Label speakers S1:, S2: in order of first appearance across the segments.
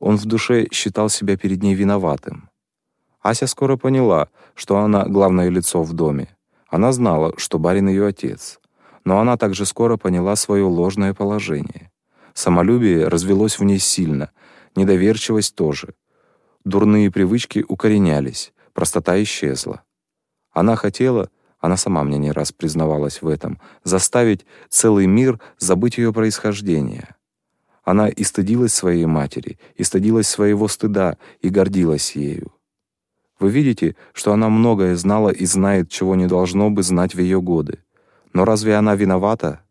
S1: он в душе считал себя перед ней виноватым. Ася скоро поняла, что она главное лицо в доме. Она знала, что барин ее отец. Но она также скоро поняла свое ложное положение. Самолюбие развелось в ней сильно, недоверчивость тоже. Дурные привычки укоренялись, простота исчезла. Она хотела, она сама мне не раз признавалась в этом, заставить целый мир забыть ее происхождение. Она и стыдилась своей матери, и стыдилась своего стыда, и гордилась ею. Вы видите, что она многое знала и знает, чего не должно бы знать в ее годы. Но разве она виновата?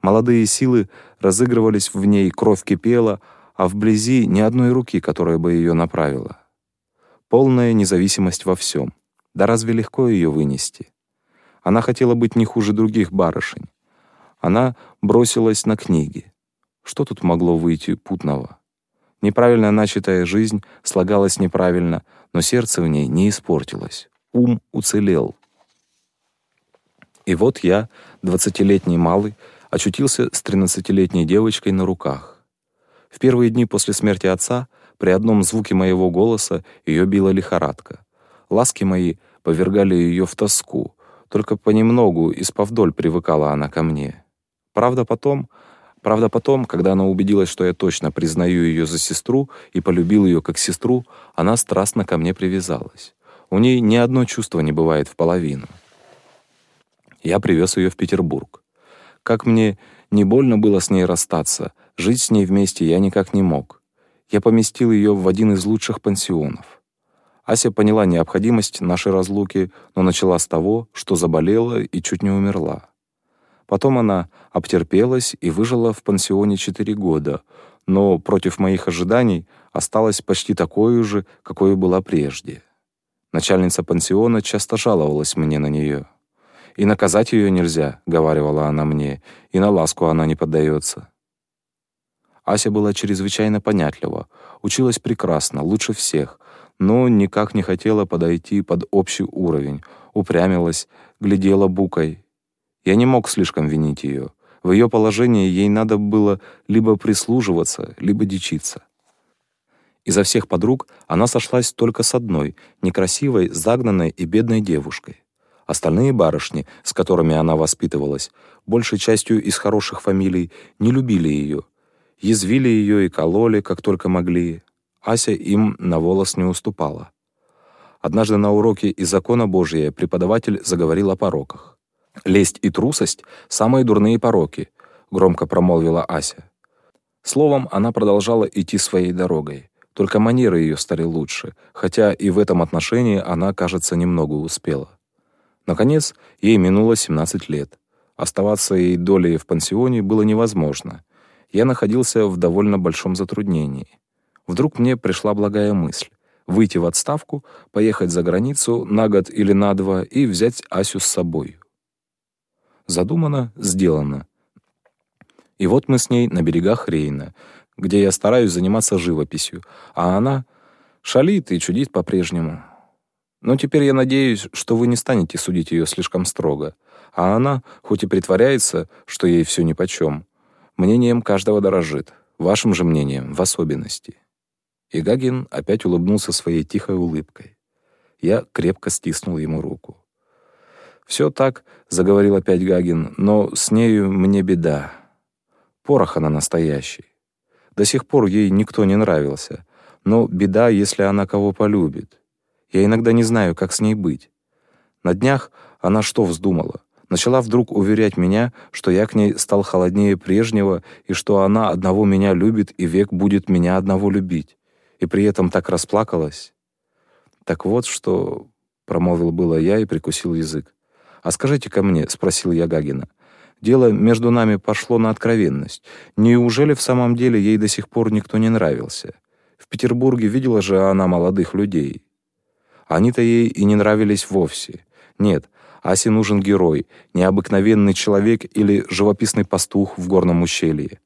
S1: Молодые силы разыгрывались в ней, кровь кипела, а вблизи ни одной руки, которая бы ее направила. Полная независимость во всем. Да разве легко ее вынести? Она хотела быть не хуже других барышень. Она бросилась на книги. Что тут могло выйти путного? Неправильно начатая жизнь слагалась неправильно, но сердце в ней не испортилось. Ум уцелел. И вот я, двадцатилетний малый, очутился с тринадцатилетней девочкой на руках. В первые дни после смерти отца при одном звуке моего голоса ее била лихорадка. Ласки мои повергали ее в тоску, только понемногу и сповдоль привыкала она ко мне. Правда, потом, правда потом, когда она убедилась, что я точно признаю ее за сестру и полюбил ее как сестру, она страстно ко мне привязалась. У ней ни одно чувство не бывает в половину. Я привез ее в Петербург. Как мне не больно было с ней расстаться, жить с ней вместе я никак не мог. Я поместил ее в один из лучших пансионов. Ася поняла необходимость нашей разлуки, но начала с того, что заболела и чуть не умерла. Потом она обтерпелась и выжила в пансионе четыре года, но против моих ожиданий осталась почти такой же, какой была прежде. Начальница пансиона часто жаловалась мне на нее. «И наказать ее нельзя», — говаривала она мне, «и на ласку она не поддается». Ася была чрезвычайно понятлива, училась прекрасно, лучше всех, но никак не хотела подойти под общий уровень, упрямилась, глядела букой. Я не мог слишком винить ее. В ее положении ей надо было либо прислуживаться, либо дичиться. Изо всех подруг она сошлась только с одной, некрасивой, загнанной и бедной девушкой. Остальные барышни, с которыми она воспитывалась, большей частью из хороших фамилий, не любили ее, язвили ее и кололи, как только могли, Ася им на волос не уступала. Однажды на уроке из закона Божия преподаватель заговорил о пороках. «Лесть и трусость — самые дурные пороки», — громко промолвила Ася. Словом, она продолжала идти своей дорогой. Только манеры ее стали лучше, хотя и в этом отношении она, кажется, немного успела. Наконец, ей минуло 17 лет. Оставаться ей долей в пансионе было невозможно. Я находился в довольно большом затруднении. Вдруг мне пришла благая мысль выйти в отставку, поехать за границу на год или на два и взять Асю с собой. Задумано, сделано. И вот мы с ней на берегах Рейна, где я стараюсь заниматься живописью, а она шалит и чудит по-прежнему. Но теперь я надеюсь, что вы не станете судить ее слишком строго, а она, хоть и притворяется, что ей все нипочем, мнением каждого дорожит, вашим же мнением в особенности. И Гагин опять улыбнулся своей тихой улыбкой. Я крепко стиснул ему руку. «Все так», — заговорил опять Гагин, — «но с нею мне беда. Порох она настоящий. До сих пор ей никто не нравился, но беда, если она кого полюбит. Я иногда не знаю, как с ней быть. На днях она что вздумала? Начала вдруг уверять меня, что я к ней стал холоднее прежнего и что она одного меня любит и век будет меня одного любить и при этом так расплакалась. Так вот, что промолвил было я и прикусил язык. А скажите ко мне, спросил я Гагина. Дело между нами пошло на откровенность. Неужели в самом деле ей до сих пор никто не нравился? В Петербурге видела же она молодых людей. Они-то ей и не нравились вовсе. Нет, Асе нужен герой, необыкновенный человек или живописный пастух в горном ущелье.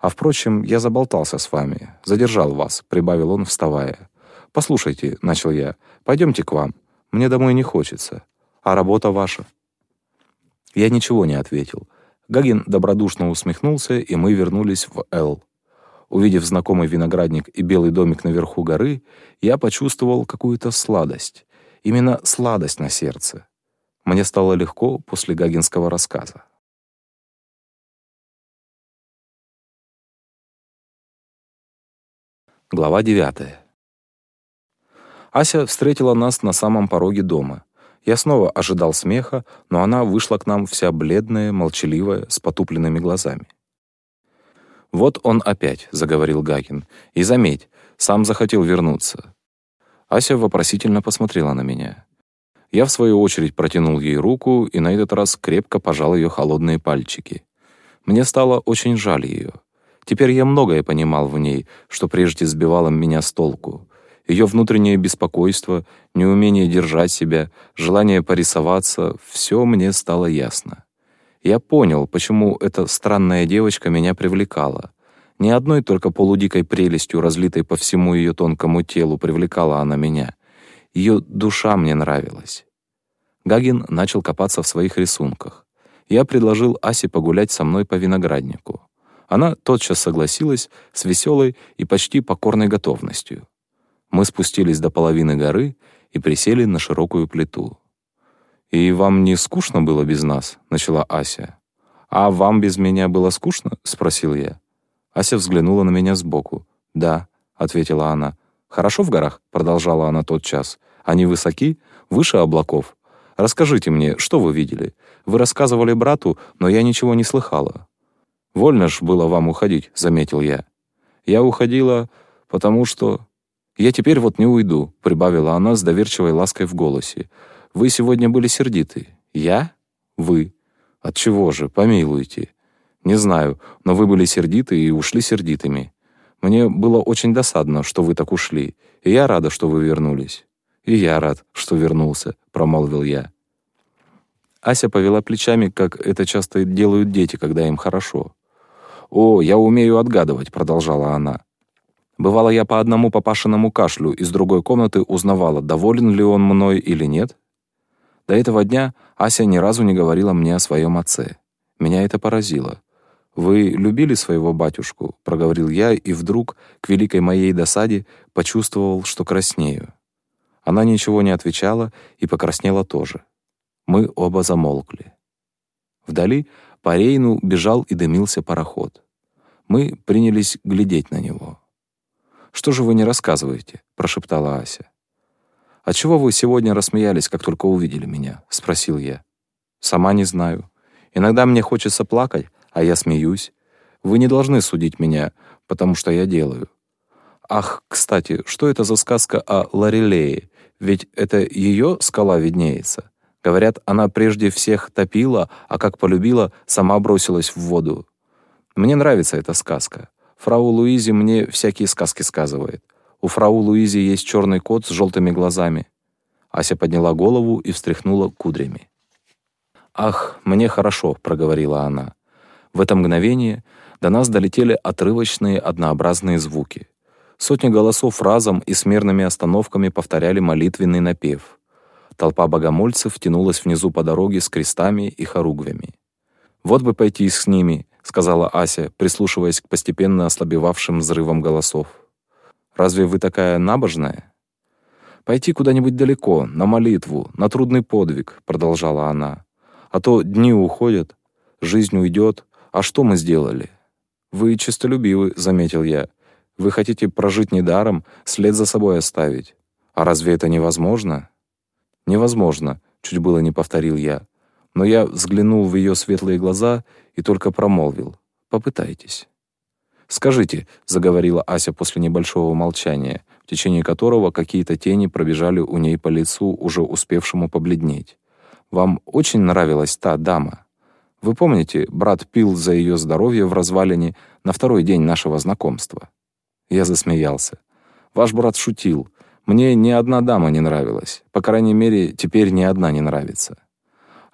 S1: А впрочем, я заболтался с вами, задержал вас, прибавил он, вставая. Послушайте, начал я, пойдемте к вам. Мне домой не хочется. А работа ваша? Я ничего не ответил. Гагин добродушно усмехнулся, и мы вернулись в Л. Увидев знакомый виноградник и белый домик наверху горы, я почувствовал какую-то сладость. Именно сладость на сердце. Мне стало легко после Гагинского рассказа. Глава 9. Ася встретила нас на самом пороге дома. Я снова ожидал смеха, но она вышла к нам вся бледная, молчаливая, с потупленными глазами. «Вот он опять», — заговорил Гагин. «И заметь, сам захотел вернуться». Ася вопросительно посмотрела на меня. Я, в свою очередь, протянул ей руку и на этот раз крепко пожал ее холодные пальчики. Мне стало очень жаль ее. Теперь я многое понимал в ней, что прежде сбивало меня с толку. Ее внутреннее беспокойство, неумение держать себя, желание порисоваться — все мне стало ясно. Я понял, почему эта странная девочка меня привлекала. Ни одной только полудикой прелестью, разлитой по всему ее тонкому телу, привлекала она меня. Ее душа мне нравилась. Гагин начал копаться в своих рисунках. Я предложил Асе погулять со мной по винограднику. Она тотчас согласилась с веселой и почти покорной готовностью. Мы спустились до половины горы и присели на широкую плиту. «И вам не скучно было без нас?» — начала Ася. «А вам без меня было скучно?» — спросил я. Ася взглянула на меня сбоку. «Да», — ответила она. «Хорошо в горах?» — продолжала она тот час. «Они высоки? Выше облаков? Расскажите мне, что вы видели? Вы рассказывали брату, но я ничего не слыхала». «Вольно ж было вам уходить», — заметил я. «Я уходила, потому что...» «Я теперь вот не уйду», — прибавила она с доверчивой лаской в голосе. «Вы сегодня были сердиты». «Я? Вы? Отчего же, помилуйте?» «Не знаю, но вы были сердиты и ушли сердитыми. Мне было очень досадно, что вы так ушли, и я рада, что вы вернулись». «И я рад, что вернулся», — промолвил я. Ася повела плечами, как это часто делают дети, когда им хорошо. «О, я умею отгадывать», — продолжала она. Бывало, я по одному папашиному кашлю из другой комнаты узнавала, доволен ли он мной или нет. До этого дня Ася ни разу не говорила мне о своем отце. Меня это поразило. «Вы любили своего батюшку?» — проговорил я, и вдруг, к великой моей досаде, почувствовал, что краснею. Она ничего не отвечала и покраснела тоже. Мы оба замолкли. Вдали по Рейну бежал и дымился пароход. Мы принялись глядеть на него. «Что же вы не рассказываете?» — прошептала Ася. «А чего вы сегодня рассмеялись, как только увидели меня?» — спросил я. «Сама не знаю. Иногда мне хочется плакать, а я смеюсь. Вы не должны судить меня, потому что я делаю. Ах, кстати, что это за сказка о Лорелее? Ведь это ее скала виднеется. Говорят, она прежде всех топила, а как полюбила, сама бросилась в воду. Мне нравится эта сказка. Фрау Луизи мне всякие сказки сказывает. У фрау Луизи есть черный кот с желтыми глазами. Ася подняла голову и встряхнула кудрями. «Ах, мне хорошо», — проговорила она. В это мгновение до нас долетели отрывочные однообразные звуки. Сотни голосов разом и с мерными остановками повторяли молитвенный напев. Толпа богомольцев тянулась внизу по дороге с крестами и хоругвями. «Вот бы пойти с ними», — сказала Ася, прислушиваясь к постепенно ослабевавшим взрывам голосов. «Разве вы такая набожная?» «Пойти куда-нибудь далеко, на молитву, на трудный подвиг», — продолжала она. «А то дни уходят, жизнь уйдет, а что мы сделали?» «Вы честолюбивы», — заметил я. «Вы хотите прожить недаром, след за собой оставить. А разве это невозможно?» «Невозможно», — чуть было не повторил я. Но я взглянул в ее светлые глаза и только промолвил. «Попытайтесь». «Скажите», — заговорила Ася после небольшого молчания, в течение которого какие-то тени пробежали у ней по лицу, уже успевшему побледнеть. «Вам очень нравилась та дама? Вы помните, брат пил за ее здоровье в развалине на второй день нашего знакомства?» Я засмеялся. «Ваш брат шутил. Мне ни одна дама не нравилась. По крайней мере, теперь ни одна не нравится.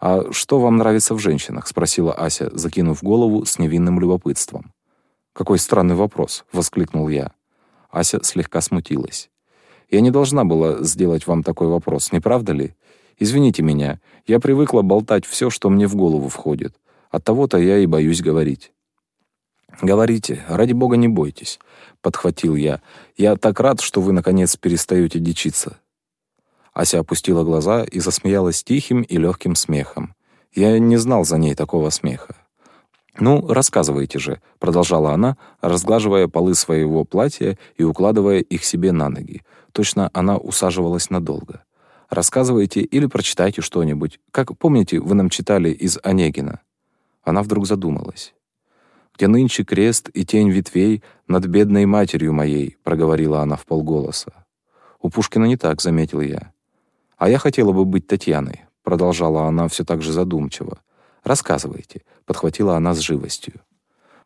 S1: «А что вам нравится в женщинах?» — спросила Ася, закинув голову с невинным любопытством. «Какой странный вопрос!» — воскликнул я. Ася слегка смутилась. «Я не должна была сделать вам такой вопрос, не правда ли? Извините меня, я привыкла болтать все, что мне в голову входит. Оттого-то я и боюсь говорить». «Говорите, ради бога не бойтесь», — подхватил я. «Я так рад, что вы, наконец, перестаете дичиться». Ася опустила глаза и засмеялась тихим и легким смехом. Я не знал за ней такого смеха. «Ну, рассказывайте же», — продолжала она, разглаживая полы своего платья и укладывая их себе на ноги. Точно она усаживалась надолго. «Рассказывайте или прочитайте что-нибудь. Как, помните, вы нам читали из Онегина?» Она вдруг задумалась. «Где нынче крест и тень ветвей над бедной матерью моей», — проговорила она в полголоса. «У Пушкина не так», — заметил я. «А я хотела бы быть Татьяной», — продолжала она все так же задумчиво. «Рассказывайте», — подхватила она с живостью.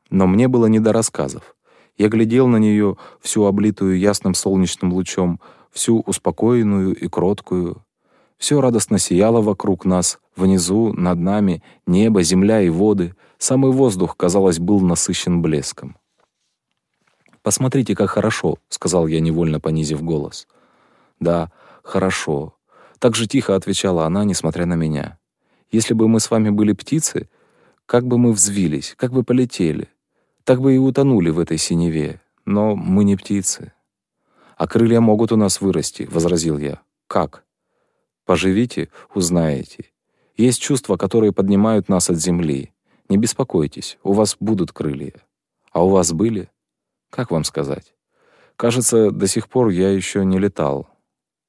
S1: Но мне было не до рассказов. Я глядел на нее, всю облитую ясным солнечным лучом, всю успокоенную и кроткую. Все радостно сияло вокруг нас, внизу, над нами, небо, земля и воды. Самый воздух, казалось, был насыщен блеском. «Посмотрите, как хорошо», — сказал я, невольно понизив голос. «Да, хорошо», — так же тихо отвечала она, несмотря на меня. Если бы мы с вами были птицы, как бы мы взвились, как бы полетели, так бы и утонули в этой синеве. Но мы не птицы. А крылья могут у нас вырасти, — возразил я. Как? Поживите, узнаете. Есть чувства, которые поднимают нас от земли. Не беспокойтесь, у вас будут крылья. А у вас были? Как вам сказать? Кажется, до сих пор я еще не летал.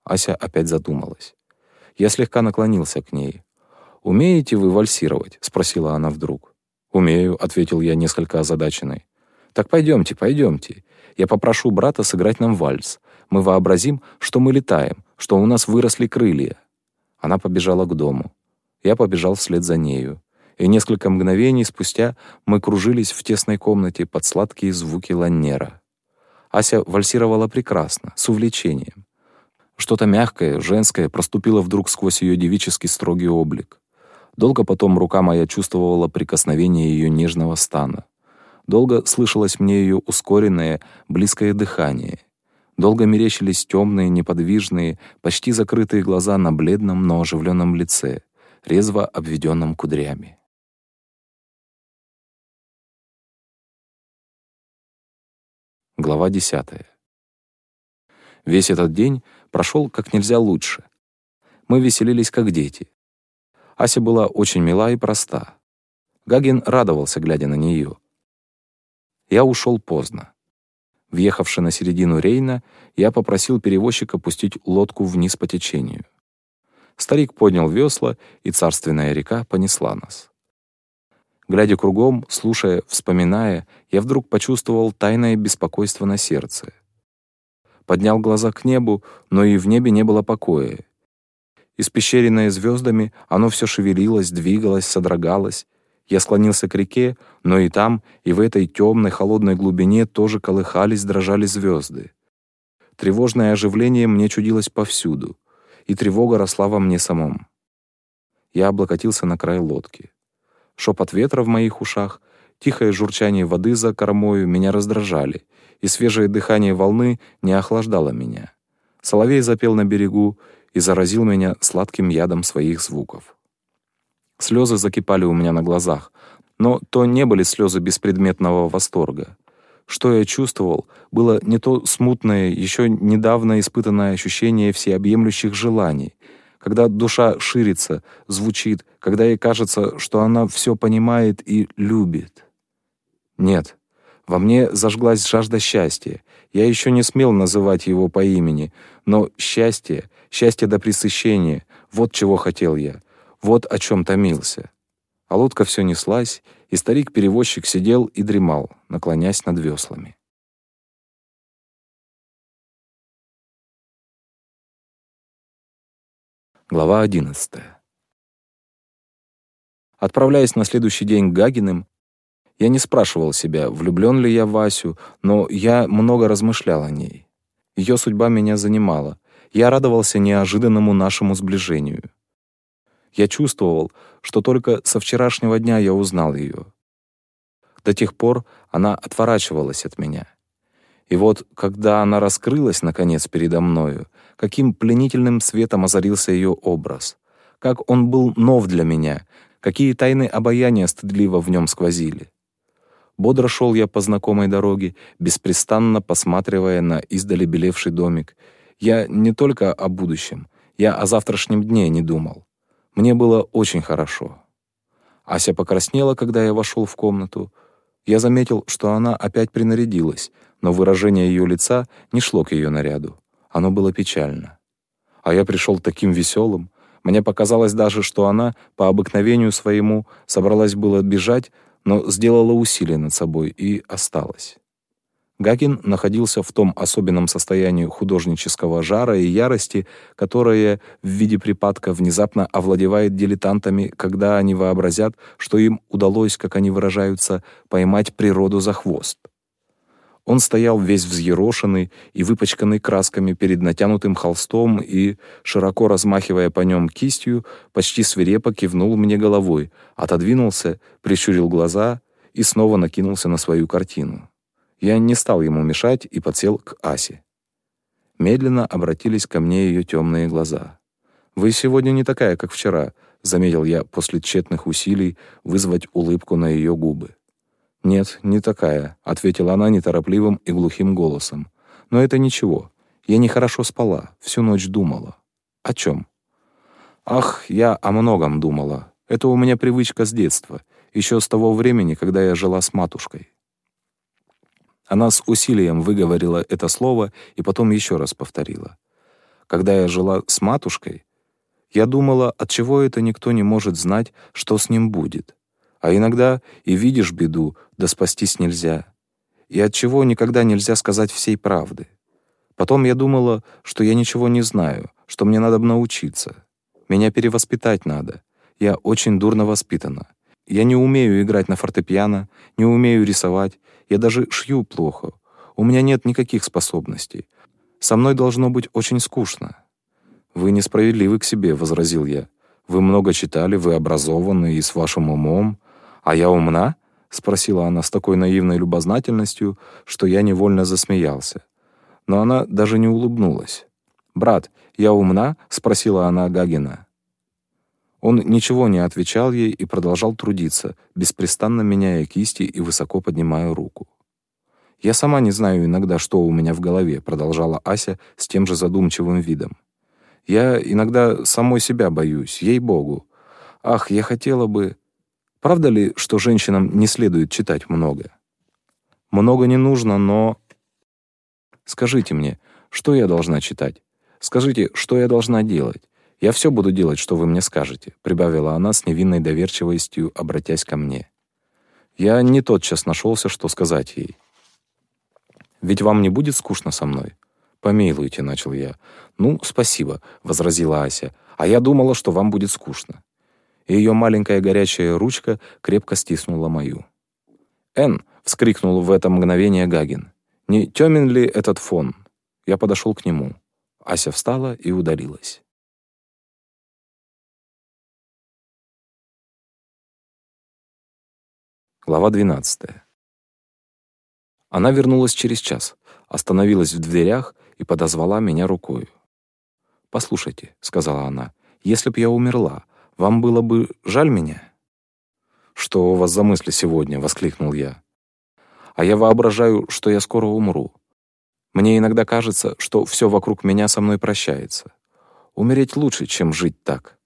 S1: Ася опять задумалась. Я слегка наклонился к ней. «Умеете вы вальсировать?» — спросила она вдруг. «Умею», — ответил я несколько озадаченный. «Так пойдемте, пойдемте. Я попрошу брата сыграть нам вальс. Мы вообразим, что мы летаем, что у нас выросли крылья». Она побежала к дому. Я побежал вслед за нею. И несколько мгновений спустя мы кружились в тесной комнате под сладкие звуки ланнера. Ася вальсировала прекрасно, с увлечением. Что-то мягкое, женское проступило вдруг сквозь ее девический строгий облик. Долго потом рука моя чувствовала прикосновение ее нежного стана. Долго слышалось мне ее ускоренное, близкое дыхание. Долго мерещились темные, неподвижные, почти закрытые глаза на бледном, но оживленном лице, резво обведенном кудрями. Глава десятая. Весь этот день прошел как нельзя лучше. Мы веселились как дети. Ася была очень мила и проста. Гагин радовался, глядя на нее. Я ушел поздно. Въехавши на середину Рейна, я попросил перевозчика пустить лодку вниз по течению. Старик поднял весла, и царственная река понесла нас. Глядя кругом, слушая, вспоминая, я вдруг почувствовал тайное беспокойство на сердце. Поднял глаза к небу, но и в небе не было покоя, Испещренное звездами, оно все шевелилось, двигалось, содрогалось. Я склонился к реке, но и там, и в этой темной, холодной глубине тоже колыхались, дрожали звезды. Тревожное оживление мне чудилось повсюду, и тревога росла во мне самом. Я облокотился на край лодки. Шепот ветра в моих ушах, тихое журчание воды за кормою меня раздражали, и свежее дыхание волны не охлаждало меня. Соловей запел на берегу, и заразил меня сладким ядом своих звуков. Слезы закипали у меня на глазах, но то не были слезы беспредметного восторга. Что я чувствовал, было не то смутное, еще недавно испытанное ощущение всеобъемлющих желаний, когда душа ширится, звучит, когда ей кажется, что она все понимает и любит. Нет, во мне зажглась жажда счастья. Я еще не смел называть его по имени, но счастье, счастье до пресыщения, вот чего хотел я, вот о чем томился. А лодка все неслась, и старик-перевозчик сидел и дремал, наклонясь над веслами. Глава одиннадцатая. Отправляясь на следующий день к Гагиным, я не спрашивал себя, влюблен ли я в Васю, но я много размышлял о ней. Ее судьба меня занимала. Я радовался неожиданному нашему сближению. Я чувствовал, что только со вчерашнего дня я узнал ее. До тех пор она отворачивалась от меня. И вот, когда она раскрылась, наконец, передо мною, каким пленительным светом озарился ее образ, как он был нов для меня, какие тайны обаяния стыдливо в нем сквозили. Бодро шел я по знакомой дороге, беспрестанно посматривая на издали белевший домик. Я не только о будущем, я о завтрашнем дне не думал. Мне было очень хорошо. Ася покраснела, когда я вошел в комнату. Я заметил, что она опять принарядилась, но выражение ее лица не шло к ее наряду. Оно было печально. А я пришел таким веселым. Мне показалось даже, что она, по обыкновению своему, собралась было бежать, но сделала усилие над собой и осталась. Гагин находился в том особенном состоянии художнического жара и ярости, которое в виде припадка внезапно овладевает дилетантами, когда они вообразят, что им удалось, как они выражаются, поймать природу за хвост. Он стоял весь взъерошенный и выпачканный красками перед натянутым холстом и, широко размахивая по нем кистью, почти свирепо кивнул мне головой, отодвинулся, прищурил глаза и снова накинулся на свою картину. Я не стал ему мешать и подсел к Асе. Медленно обратились ко мне ее темные глаза. «Вы сегодня не такая, как вчера», — заметил я после тщетных усилий вызвать улыбку на ее губы. «Нет, не такая», — ответила она неторопливым и глухим голосом. «Но это ничего. Я нехорошо спала, всю ночь думала». «О чем?» «Ах, я о многом думала. Это у меня привычка с детства, еще с того времени, когда я жила с матушкой». Она с усилием выговорила это слово и потом еще раз повторила. «Когда я жила с матушкой, я думала, от чего это никто не может знать, что с ним будет. А иногда и видишь беду, да спастись нельзя. И от чего никогда нельзя сказать всей правды. Потом я думала, что я ничего не знаю, что мне надо научиться. Меня перевоспитать надо. Я очень дурно воспитана. Я не умею играть на фортепиано, не умею рисовать, я даже шью плохо. У меня нет никаких способностей. Со мной должно быть очень скучно. Вы несправедливы к себе, возразил я. Вы много читали, вы образованы и с вашим умом, а я умна? — спросила она с такой наивной любознательностью, что я невольно засмеялся. Но она даже не улыбнулась. «Брат, я умна?» — спросила она Гагина. Он ничего не отвечал ей и продолжал трудиться, беспрестанно меняя кисти и высоко поднимая руку. «Я сама не знаю иногда, что у меня в голове», — продолжала Ася с тем же задумчивым видом. «Я иногда самой себя боюсь, ей-богу. Ах, я хотела бы...» Правда ли, что женщинам не следует читать много? Много не нужно, но... Скажите мне, что я должна читать? Скажите, что я должна делать? Я все буду делать, что вы мне скажете», — прибавила она с невинной доверчивостью, обратясь ко мне. Я не тотчас нашелся, что сказать ей. «Ведь вам не будет скучно со мной?» «Помилуйте», — начал я. «Ну, спасибо», — возразила Ася. «А я думала, что вам будет скучно и ее маленькая горячая ручка крепко стиснула мою. «Эн!» — вскрикнул в это мгновение Гагин. «Не темен ли этот фон?» Я подошел к нему. Ася встала и удалилась. Глава 12. Она вернулась через час, остановилась в дверях и подозвала меня рукой. «Послушайте», — сказала она, — «если б я умерла, вам было бы жаль меня?» «Что у вас за мысли сегодня?» — воскликнул я. «А я воображаю, что я скоро умру. Мне иногда кажется, что все вокруг меня со мной прощается. Умереть лучше, чем жить так.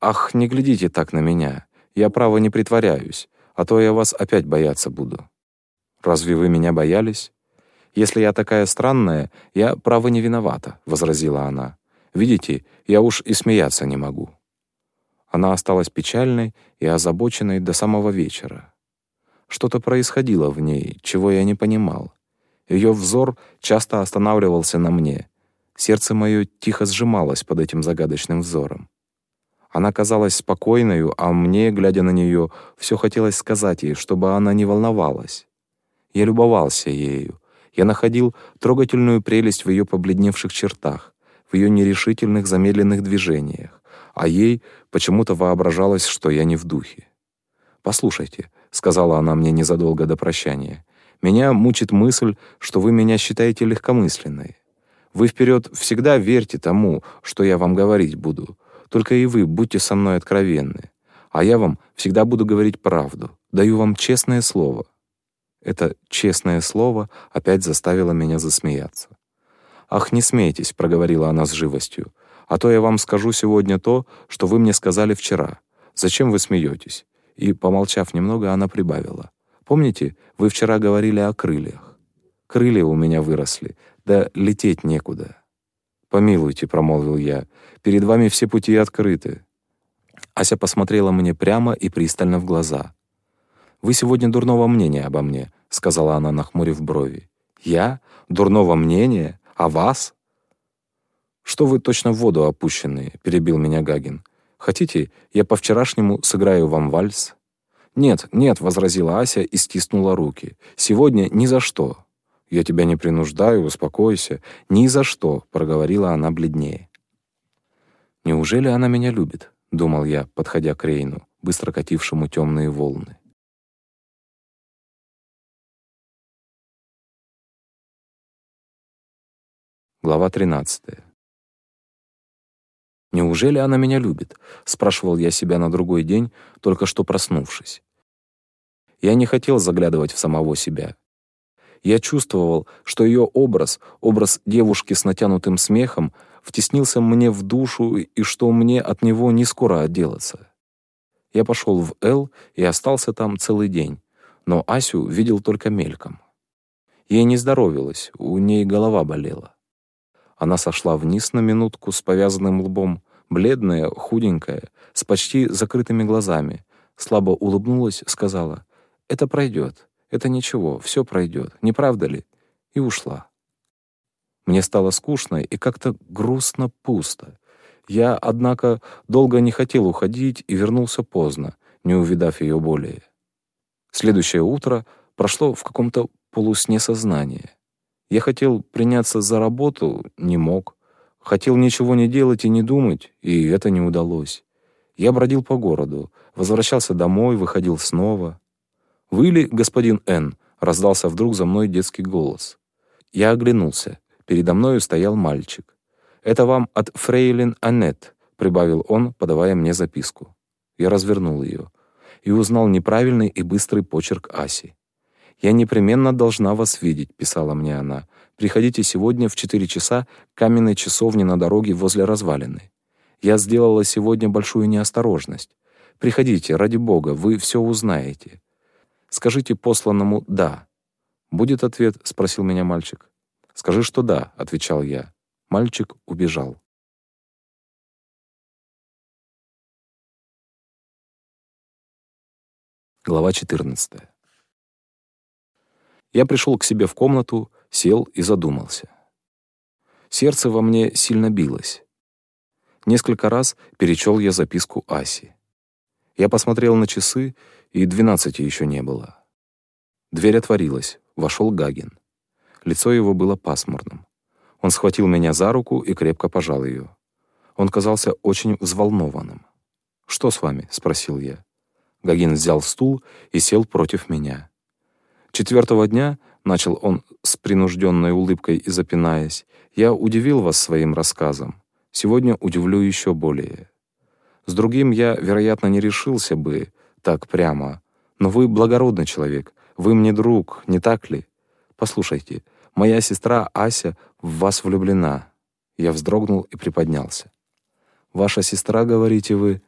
S1: Ах, не глядите так на меня. Я, право, не притворяюсь, а то я вас опять бояться буду». «Разве вы меня боялись?» «Если я такая странная, я, право, не виновата», — возразила она. «Видите, я уж и смеяться не могу». Она осталась печальной и озабоченной до самого вечера. Что-то происходило в ней, чего я не понимал. Ее взор часто останавливался на мне. Сердце мое тихо сжималось под этим загадочным взором. Она казалась спокойною, а мне, глядя на нее, все хотелось сказать ей, чтобы она не волновалась. Я любовался ею. Я находил трогательную прелесть в ее побледневших чертах, в ее нерешительных замедленных движениях а ей почему-то воображалось, что я не в духе. «Послушайте», — сказала она мне незадолго до прощания, «меня мучит мысль, что вы меня считаете легкомысленной. Вы вперед всегда верьте тому, что я вам говорить буду, только и вы будьте со мной откровенны, а я вам всегда буду говорить правду, даю вам честное слово». Это честное слово опять заставило меня засмеяться. «Ах, не смейтесь», — проговорила она с живостью. «А то я вам скажу сегодня то, что вы мне сказали вчера. Зачем вы смеетесь?» И, помолчав немного, она прибавила. «Помните, вы вчера говорили о крыльях? Крылья у меня выросли, да лететь некуда». «Помилуйте», — промолвил я, — «перед вами все пути открыты». Ася посмотрела мне прямо и пристально в глаза. «Вы сегодня дурного мнения обо мне», — сказала она, нахмурив брови. «Я? Дурного мнения? О вас?» «Что вы точно в воду опущенные?» — перебил меня Гагин. «Хотите, я по-вчерашнему сыграю вам вальс?» «Нет, нет», — возразила Ася и стиснула руки. «Сегодня ни за что». «Я тебя не принуждаю, успокойся». «Ни за что», — проговорила она бледнее. «Неужели она меня любит?» — думал я, подходя к Рейну, быстро катившему темные волны. Глава 13. «Неужели она меня любит?» — спрашивал я себя на другой день, только что проснувшись. Я не хотел заглядывать в самого себя. Я чувствовал, что ее образ, образ девушки с натянутым смехом, втеснился мне в душу и что мне от него не скоро отделаться. Я пошел в «Л» и остался там целый день, но Асю видел только мельком. Ей не здоровилось, у ней голова болела. Она сошла вниз на минутку с повязанным лбом, бледная, худенькая, с почти закрытыми глазами, слабо улыбнулась, сказала «Это пройдет, это ничего, все пройдет, не правда ли?» и ушла. Мне стало скучно и как-то грустно пусто. Я, однако, долго не хотел уходить и вернулся поздно, не увидав ее более. Следующее утро прошло в каком-то полусне сознания. Я хотел приняться за работу, не мог. Хотел ничего не делать и не думать, и это не удалось. Я бродил по городу, возвращался домой, выходил снова. «Вы ли, господин Н?» — раздался вдруг за мной детский голос. Я оглянулся. Передо мною стоял мальчик. «Это вам от фрейлин Аннет», — прибавил он, подавая мне записку. Я развернул ее и узнал неправильный и быстрый почерк Аси. «Я непременно должна вас видеть», — писала мне она. «Приходите сегодня в четыре часа к каменной часовне на дороге возле развалины. Я сделала сегодня большую неосторожность. Приходите, ради бога, вы все узнаете. Скажите посланному «да». «Будет ответ?» — спросил меня мальчик. «Скажи, что да», — отвечал я. Мальчик убежал. Глава 14. Я пришел к себе в комнату, сел и задумался. Сердце во мне сильно билось. Несколько раз перечел я записку Аси. Я посмотрел на часы, и двенадцати еще не было. Дверь отворилась, вошел Гагин. Лицо его было пасмурным. Он схватил меня за руку и крепко пожал ее. Он казался очень взволнованным. «Что с вами?» — спросил я. Гагин взял стул и сел против меня. Четвертого дня, — начал он с принужденной улыбкой и запинаясь, — я удивил вас своим рассказом. Сегодня удивлю еще более. С другим я, вероятно, не решился бы так прямо. Но вы благородный человек, вы мне друг, не так ли? Послушайте, моя сестра Ася в вас влюблена. Я вздрогнул и приподнялся. Ваша сестра, говорите вы?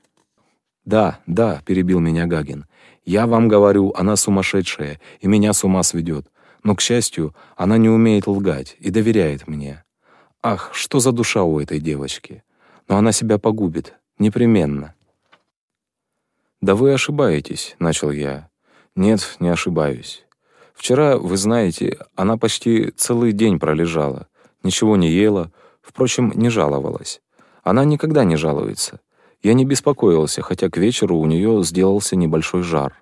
S1: Да, да, перебил меня Гагин. Я вам говорю, она сумасшедшая и меня с ума сведет. Но, к счастью, она не умеет лгать и доверяет мне. Ах, что за душа у этой девочки. Но она себя погубит. Непременно. «Да вы ошибаетесь», — начал я. «Нет, не ошибаюсь. Вчера, вы знаете, она почти целый день пролежала. Ничего не ела, впрочем, не жаловалась. Она никогда не жалуется. Я не беспокоился, хотя к вечеру у нее сделался небольшой жар.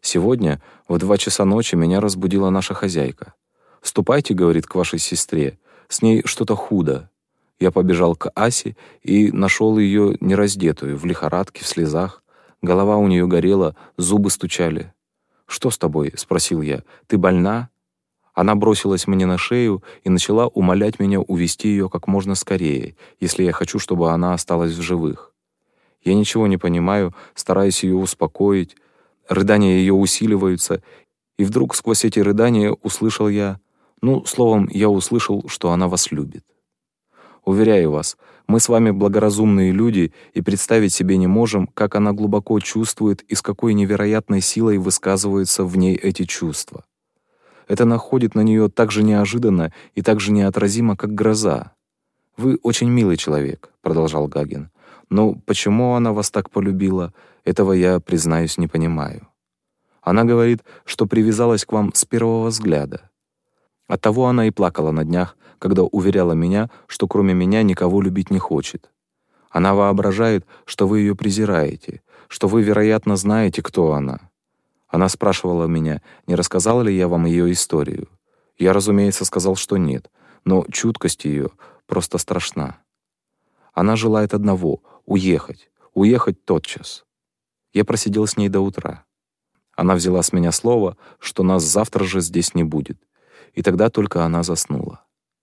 S1: Сегодня в два часа ночи меня разбудила наша хозяйка. «Ступайте», — говорит, — «к вашей сестре. С ней что-то худо». Я побежал к Асе и нашел ее нераздетую, в лихорадке, в слезах. Голова у нее горела, зубы стучали. «Что с тобой?» — спросил я. «Ты больна?» Она бросилась мне на шею и начала умолять меня увести ее как можно скорее, если я хочу, чтобы она осталась в живых. Я ничего не понимаю, стараюсь ее успокоить. Рыдания ее усиливаются, И вдруг сквозь эти рыдания услышал я, ну, словом, я услышал, что она вас любит. Уверяю вас, мы с вами благоразумные люди и представить себе не можем, как она глубоко чувствует и с какой невероятной силой высказываются в ней эти чувства. Это находит на нее так же неожиданно и так же неотразимо, как гроза. «Вы очень милый человек», — продолжал Гагин. «Но почему она вас так полюбила, этого я, признаюсь, не понимаю. Она говорит, что привязалась к вам с первого взгляда. Оттого она и плакала на днях, когда уверяла меня, что кроме меня никого любить не хочет. Она воображает, что вы ее презираете, что вы, вероятно, знаете, кто она. Она спрашивала меня, не рассказал ли я вам ее историю. Я, разумеется, сказал, что нет, но чуткость ее просто страшна. Она желает одного — уехать, уехать тотчас. Я просидел с ней до утра. Она взяла с меня слово, что нас завтра же здесь не будет, и тогда только она заснула.